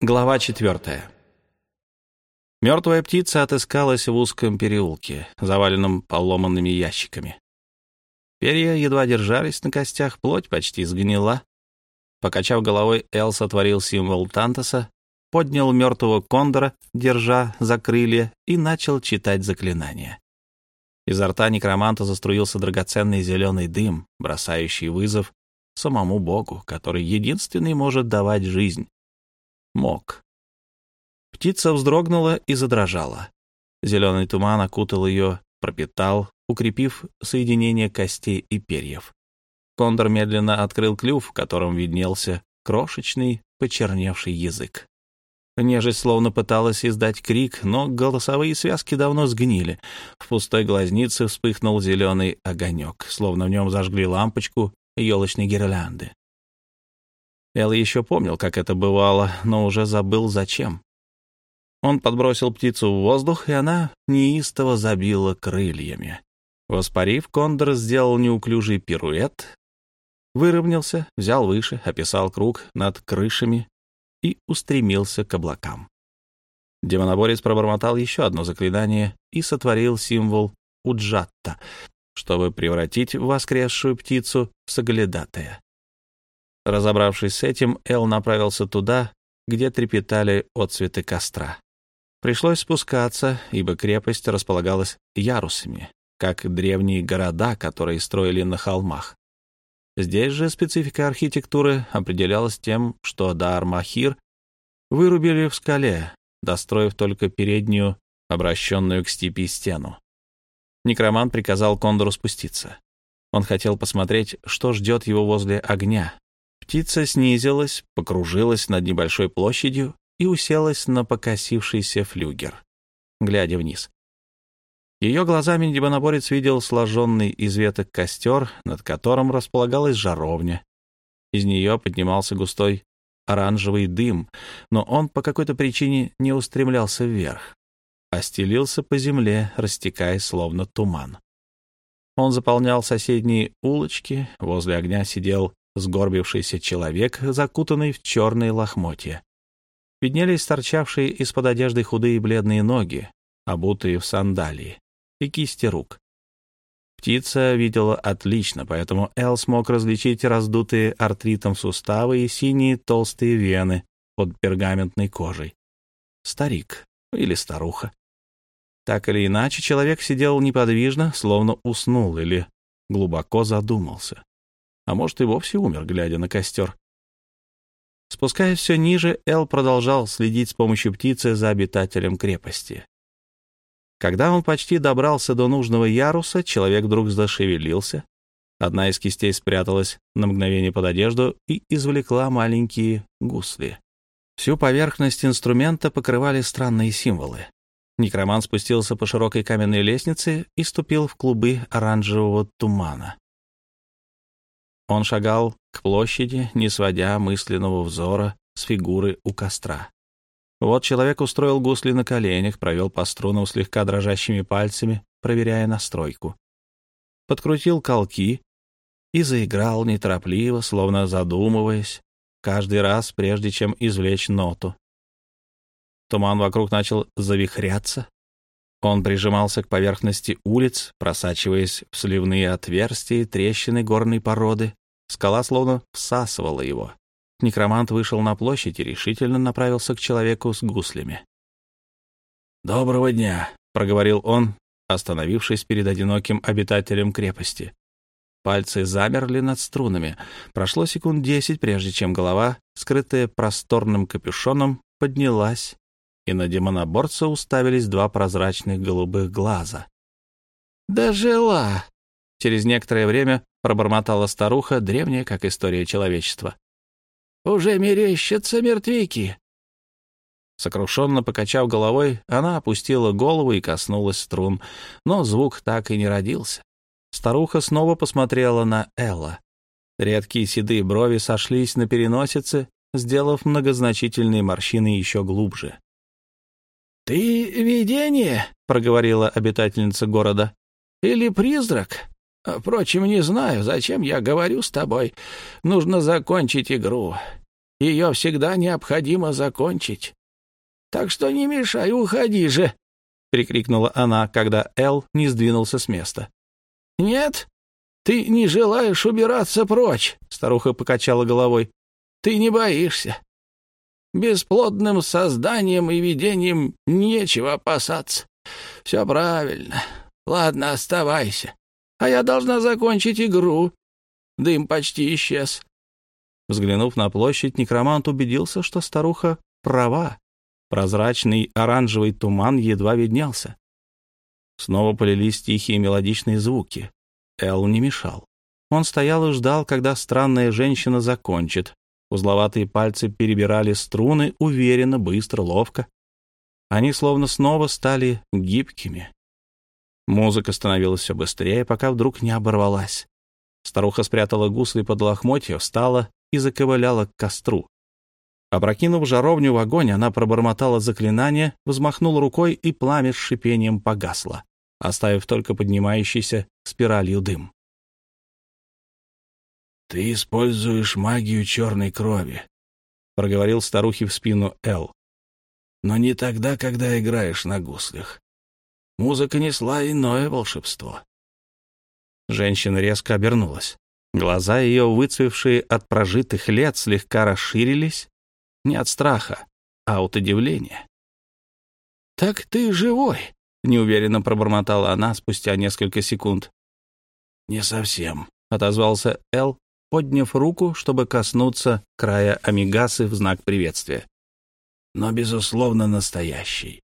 Глава четвертая. Мертвая птица отыскалась в узком переулке, заваленном поломанными ящиками. Перья едва держались на костях, плоть почти сгнила. Покачав головой, Эл сотворил символ Тантоса, поднял мертвого кондора, держа за крылья, и начал читать заклинание. Изо рта некроманта заструился драгоценный зеленый дым, бросающий вызов самому Богу, который единственный может давать жизнь мог. Птица вздрогнула и задрожала. Зеленый туман окутал ее, пропитал, укрепив соединение костей и перьев. Кондор медленно открыл клюв, в котором виднелся крошечный, почерневший язык. Нежесть словно пыталась издать крик, но голосовые связки давно сгнили. В пустой глазнице вспыхнул зеленый огонек, словно в нем зажгли лампочку елочной гирлянды. Эл еще помнил, как это бывало, но уже забыл зачем. Он подбросил птицу в воздух, и она неистово забила крыльями. Воспарив, кондор сделал неуклюжий пируэт, выровнялся, взял выше, описал круг над крышами и устремился к облакам. Демоноборец пробормотал еще одно заклинание и сотворил символ Уджатта, чтобы превратить воскресшую птицу в соглядатая. Разобравшись с этим, Эл направился туда, где трепетали отцветы костра. Пришлось спускаться, ибо крепость располагалась ярусами, как древние города, которые строили на холмах. Здесь же специфика архитектуры определялась тем, что Дар-Махир вырубили в скале, достроив только переднюю, обращенную к степи стену. Некроман приказал Кондору спуститься. Он хотел посмотреть, что ждет его возле огня, Птица снизилась, покружилась над небольшой площадью и уселась на покосившийся флюгер, глядя вниз. Ее глазами небонаборец видел сложенный из веток костер, над которым располагалась жаровня. Из нее поднимался густой оранжевый дым, но он по какой-то причине не устремлялся вверх, а стелился по земле, растекаясь словно туман. Он заполнял соседние улочки, возле огня сидел сгорбившийся человек, закутанный в черные лохмотья. Виднелись торчавшие из-под одежды худые бледные ноги, обутые в сандалии, и кисти рук. Птица видела отлично, поэтому Эл смог различить раздутые артритом суставы и синие толстые вены под пергаментной кожей. Старик или старуха. Так или иначе, человек сидел неподвижно, словно уснул или глубоко задумался а может и вовсе умер, глядя на костер. Спускаясь все ниже, Эл продолжал следить с помощью птицы за обитателем крепости. Когда он почти добрался до нужного яруса, человек вдруг зашевелился. Одна из кистей спряталась на мгновение под одежду и извлекла маленькие гусли. Всю поверхность инструмента покрывали странные символы. Некроман спустился по широкой каменной лестнице и ступил в клубы оранжевого тумана. Он шагал к площади, не сводя мысленного взора с фигуры у костра. Вот человек устроил гусли на коленях, провел по струнам слегка дрожащими пальцами, проверяя настройку. Подкрутил колки и заиграл неторопливо, словно задумываясь, каждый раз, прежде чем извлечь ноту. Туман вокруг начал завихряться. Он прижимался к поверхности улиц, просачиваясь в сливные отверстия и трещины горной породы. Скала словно всасывала его. Некромант вышел на площадь и решительно направился к человеку с гуслями. «Доброго дня», — проговорил он, остановившись перед одиноким обитателем крепости. Пальцы замерли над струнами. Прошло секунд десять, прежде чем голова, скрытая просторным капюшоном, поднялась, и на демоноборца уставились два прозрачных голубых глаза. «Дожила!» Через некоторое время пробормотала старуха, древняя, как история человечества. «Уже мерещатся мертвяки!» Сокрушенно покачав головой, она опустила голову и коснулась струн, но звук так и не родился. Старуха снова посмотрела на Элла. Редкие седые брови сошлись на переносице, сделав многозначительные морщины еще глубже. «Ты видение?» — проговорила обитательница города. «Или призрак?» Впрочем, не знаю, зачем я говорю с тобой. Нужно закончить игру. Ее всегда необходимо закончить. Так что не мешай, уходи же!» — прикрикнула она, когда Эл не сдвинулся с места. «Нет? Ты не желаешь убираться прочь?» — старуха покачала головой. «Ты не боишься. Бесплодным созданием и видением нечего опасаться. Все правильно. Ладно, оставайся. А я должна закончить игру. Дым почти исчез. Взглянув на площадь, некромант убедился, что старуха права. Прозрачный оранжевый туман едва виднелся. Снова полились тихие мелодичные звуки. Эл не мешал. Он стоял и ждал, когда странная женщина закончит. Узловатые пальцы перебирали струны уверенно, быстро, ловко. Они словно снова стали гибкими. Музыка становилась все быстрее, пока вдруг не оборвалась. Старуха спрятала гусли под лохмотья, встала и заковыляла к костру. Опрокинув жаровню в огонь, она пробормотала заклинание, взмахнула рукой, и пламя с шипением погасло, оставив только поднимающийся спиралью дым. «Ты используешь магию черной крови», — проговорил старухе в спину Эл. «Но не тогда, когда играешь на гуслях. Музыка несла иное волшебство». Женщина резко обернулась. Глаза ее, выцвевшие от прожитых лет, слегка расширились. Не от страха, а от удивления. «Так ты живой?» — неуверенно пробормотала она спустя несколько секунд. «Не совсем», — отозвался Эл, подняв руку, чтобы коснуться края амигасы в знак приветствия. «Но, безусловно, настоящий.